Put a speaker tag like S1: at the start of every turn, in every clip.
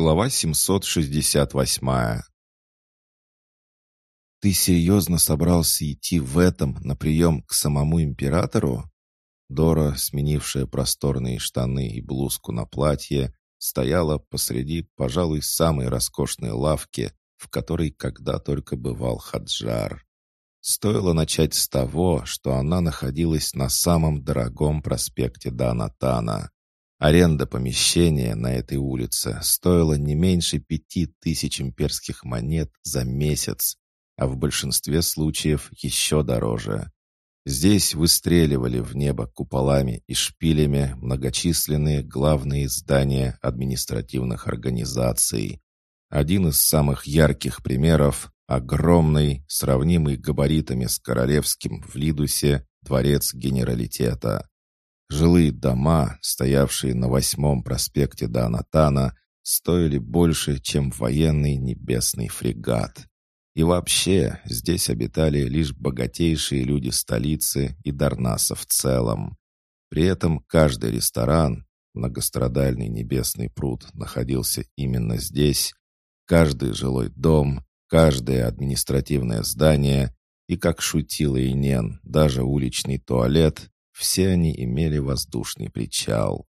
S1: Глава 768 «Ты серьезно собрался идти в этом на прием к самому императору?» Дора, сменившая просторные штаны и блузку на платье, стояла посреди, пожалуй, самой роскошной лавки, в которой когда только бывал Хаджар. Стоило начать с того, что она находилась на самом дорогом проспекте Данатана. Аренда помещения на этой улице стоила не меньше пяти тысяч имперских монет за месяц, а в большинстве случаев еще дороже. Здесь выстреливали в небо куполами и шпилями многочисленные главные здания административных организаций. Один из самых ярких примеров — огромный, сравнимый габаритами с королевским в Лидусе, дворец генералитета. Жилые дома, стоявшие на восьмом проспекте Данатана, стоили больше, чем военный небесный фрегат. И вообще, здесь обитали лишь богатейшие люди столицы и Дарнаса в целом. При этом каждый ресторан, многострадальный небесный пруд находился именно здесь, каждый жилой дом, каждое административное здание и, как шутил Инен, даже уличный туалет, все они имели воздушный причал.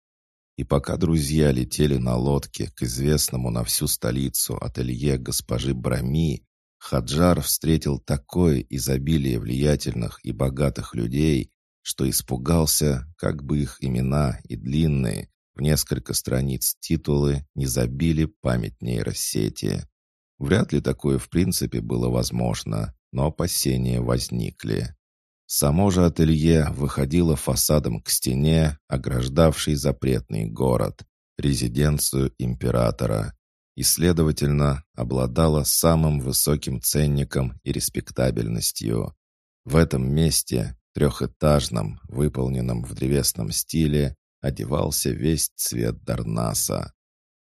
S1: И пока друзья летели на лодке к известному на всю столицу ателье госпожи Брами, Хаджар встретил такое изобилие влиятельных и богатых людей, что испугался, как бы их имена и длинные, в несколько страниц титулы не забили память нейросети. Вряд ли такое в принципе было возможно, но опасения возникли. Само же ателье выходило фасадом к стене, ограждавшей запретный город, резиденцию императора и, следовательно, обладала самым высоким ценником и респектабельностью. В этом месте, трехэтажном, выполненном в древесном стиле, одевался весь цвет Дарнаса.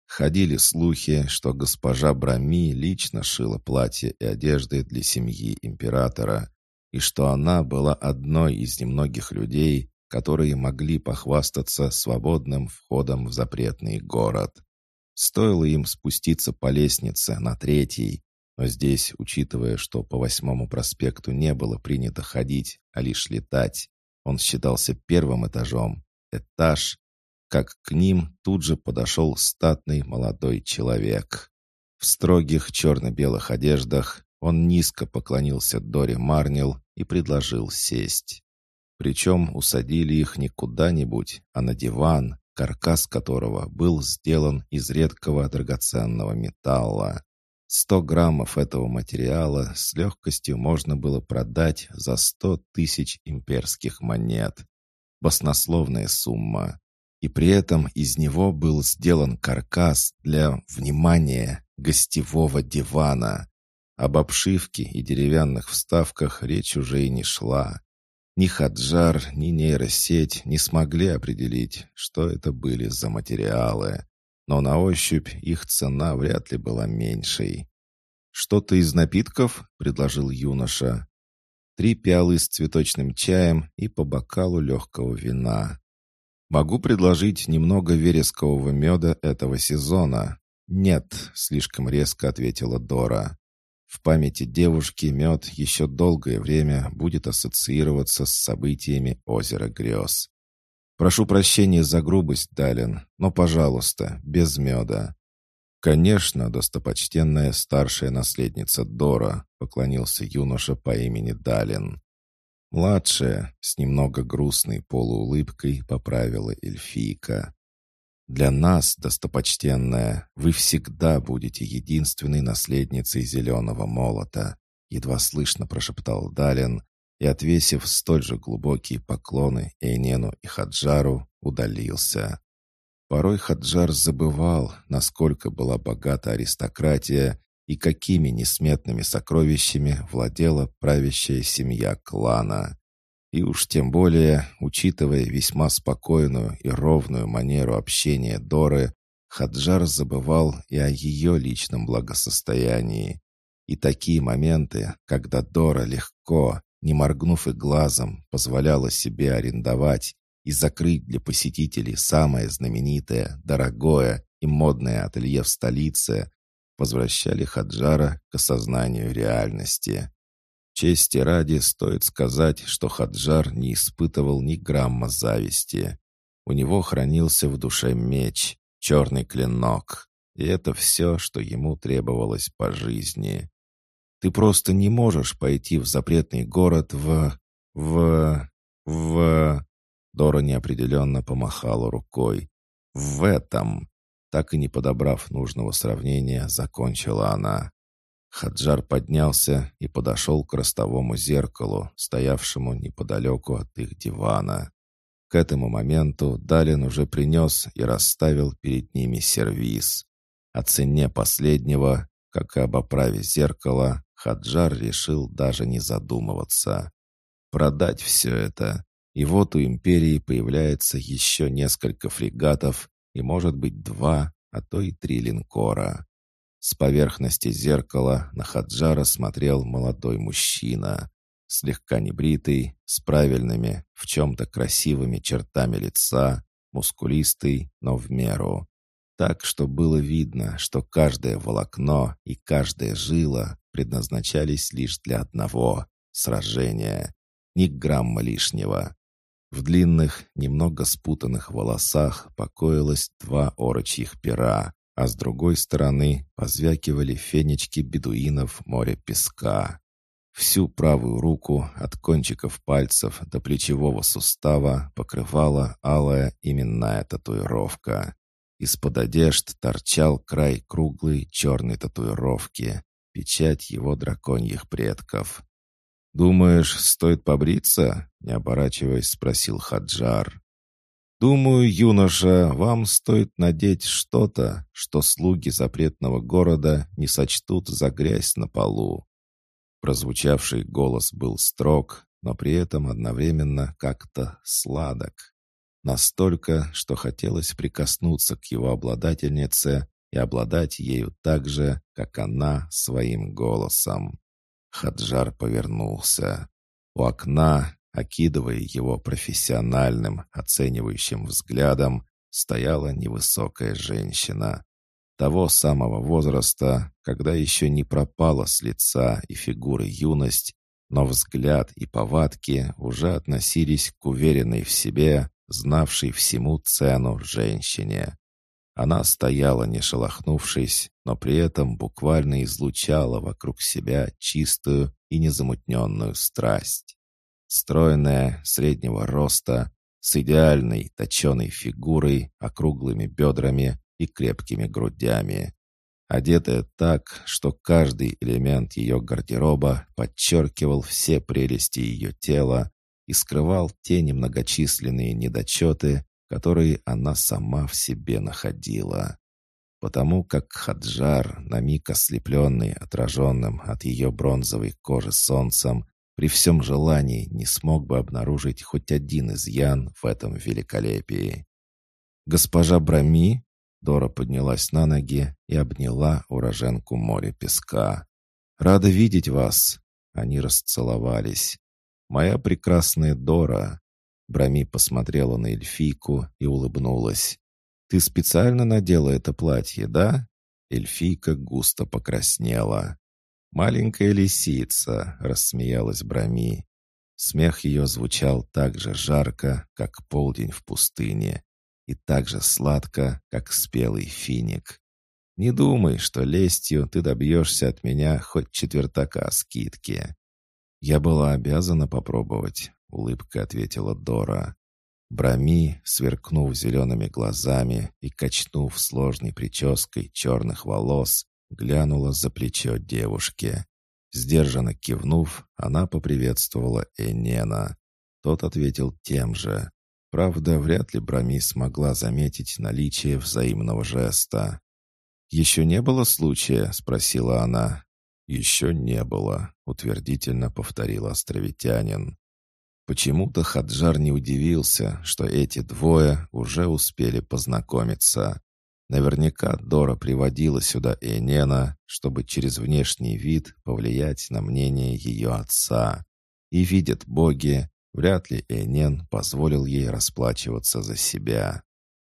S1: Ходили слухи, что госпожа Брами лично шила платье и одежды для семьи императора, и что она была одной из немногих людей, которые могли похвастаться свободным входом в запретный город. Стоило им спуститься по лестнице на третий, но здесь, учитывая, что по восьмому проспекту не было принято ходить, а лишь летать, он считался первым этажом, этаж, как к ним тут же подошел статный молодой человек. В строгих черно-белых одеждах он низко поклонился Доре Марнил и предложил сесть. Причем усадили их не куда-нибудь, а на диван, каркас которого был сделан из редкого драгоценного металла. Сто граммов этого материала с легкостью можно было продать за сто тысяч имперских монет. Баснословная сумма. И при этом из него был сделан каркас для, внимания, гостевого дивана. Об обшивке и деревянных вставках речь уже и не шла. Ни Хаджар, ни нейросеть не смогли определить, что это были за материалы, но на ощупь их цена вряд ли была меньшей. «Что-то из напитков?» — предложил юноша. Три пиалы с цветочным чаем и по бокалу легкого вина. «Могу предложить немного верескового меда этого сезона». «Нет», — слишком резко ответила Дора. В памяти девушки мед еще долгое время будет ассоциироваться с событиями озера грез. «Прошу прощения за грубость, Далин, но, пожалуйста, без меда». «Конечно, достопочтенная старшая наследница Дора», — поклонился юноша по имени Далин. Младшая, с немного грустной полуулыбкой, поправила эльфийка. Для нас, достопочтенная, вы всегда будете единственной наследницей зеленого молота», едва слышно прошептал Далин и, отвесив столь же глубокие поклоны Эйнену и Хаджару, удалился. Порой Хаджар забывал, насколько была богата аристократия и какими несметными сокровищами владела правящая семья клана. И уж тем более, учитывая весьма спокойную и ровную манеру общения Доры, Хаджар забывал и о ее личном благосостоянии. И такие моменты, когда Дора легко, не моргнув и глазом, позволяла себе арендовать и закрыть для посетителей самое знаменитое, дорогое и модное ателье в столице возвращали Хаджара к осознанию реальности. Чести ради стоит сказать, что Хаджар не испытывал ни грамма зависти. У него хранился в душе меч, черный клинок, и это все, что ему требовалось по жизни. Ты просто не можешь пойти в запретный город в... в... в... Дора неопределенно помахала рукой. «В этом!» Так и не подобрав нужного сравнения, закончила она. Хаджар поднялся и подошел к ростовому зеркалу, стоявшему неподалеку от их дивана. К этому моменту Далин уже принес и расставил перед ними сервиз. О цене последнего, как и об оправе зеркала, Хаджар решил даже не задумываться. Продать все это. И вот у империи появляется еще несколько фрегатов и, может быть, два, а то и три линкора. С поверхности зеркала на Хаджара смотрел молодой мужчина, слегка небритый, с правильными, в чем-то красивыми чертами лица, мускулистый, но в меру. Так, что было видно, что каждое волокно и каждая жила предназначались лишь для одного — сражения. Ни грамма лишнего. В длинных, немного спутанных волосах покоилось два орочьих пера, а с другой стороны позвякивали фенечки бедуинов моря песка. Всю правую руку от кончиков пальцев до плечевого сустава покрывала алая именная татуировка. Из-под одежд торчал край круглой черной татуировки, печать его драконьих предков. «Думаешь, стоит побриться?» — не оборачиваясь, спросил Хаджар. «Думаю, юноша, вам стоит надеть что-то, что слуги запретного города не сочтут за грязь на полу». Прозвучавший голос был строг, но при этом одновременно как-то сладок. Настолько, что хотелось прикоснуться к его обладательнице и обладать ею так же, как она своим голосом. Хаджар повернулся. У окна Окидывая его профессиональным, оценивающим взглядом, стояла невысокая женщина. Того самого возраста, когда еще не пропала с лица и фигуры юность, но взгляд и повадки уже относились к уверенной в себе, знавшей всему цену женщине. Она стояла, не шелохнувшись, но при этом буквально излучала вокруг себя чистую и незамутненную страсть. Стройная, среднего роста, с идеальной, точеной фигурой, округлыми бедрами и крепкими грудями. Одетая так, что каждый элемент ее гардероба подчеркивал все прелести ее тела и скрывал те немногочисленные недочеты, которые она сама в себе находила. Потому как Хаджар, на миг ослепленный отраженным от ее бронзовой кожи солнцем, при всем желании не смог бы обнаружить хоть один изъян в этом великолепии. «Госпожа Брами?» Дора поднялась на ноги и обняла уроженку моря песка. «Рада видеть вас!» Они расцеловались. «Моя прекрасная Дора!» Брами посмотрела на эльфийку и улыбнулась. «Ты специально надела это платье, да?» Эльфийка густо покраснела. «Маленькая лисица», — рассмеялась Брами. Смех ее звучал так же жарко, как полдень в пустыне, и так же сладко, как спелый финик. «Не думай, что лестью ты добьешься от меня хоть четвертака скидки». «Я была обязана попробовать», — улыбкой ответила Дора. Брами, сверкнув зелеными глазами и качнув сложной прической черных волос, глянула за плечо девушки. Сдержанно кивнув, она поприветствовала Энена. Тот ответил тем же. Правда, вряд ли Брами смогла заметить наличие взаимного жеста. «Еще не было случая?» — спросила она. «Еще не было», — утвердительно повторил островитянин. Почему-то Хаджар не удивился, что эти двое уже успели познакомиться. Наверняка Дора приводила сюда Энена, чтобы через внешний вид повлиять на мнение ее отца. И видят боги, вряд ли Энен позволил ей расплачиваться за себя.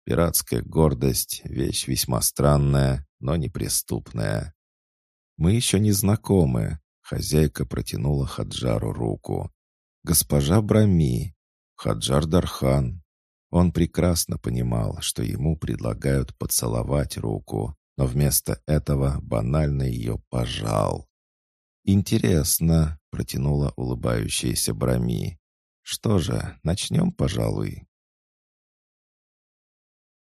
S1: Пиратская гордость — вещь весьма странная, но неприступная. «Мы еще не знакомы», — хозяйка протянула Хаджару руку. «Госпожа Брами, Хаджар Дархан». Он прекрасно понимал, что ему предлагают поцеловать руку, но вместо этого банально ее пожал. «Интересно», — протянула улыбающаяся Брами. «Что же, начнем, пожалуй».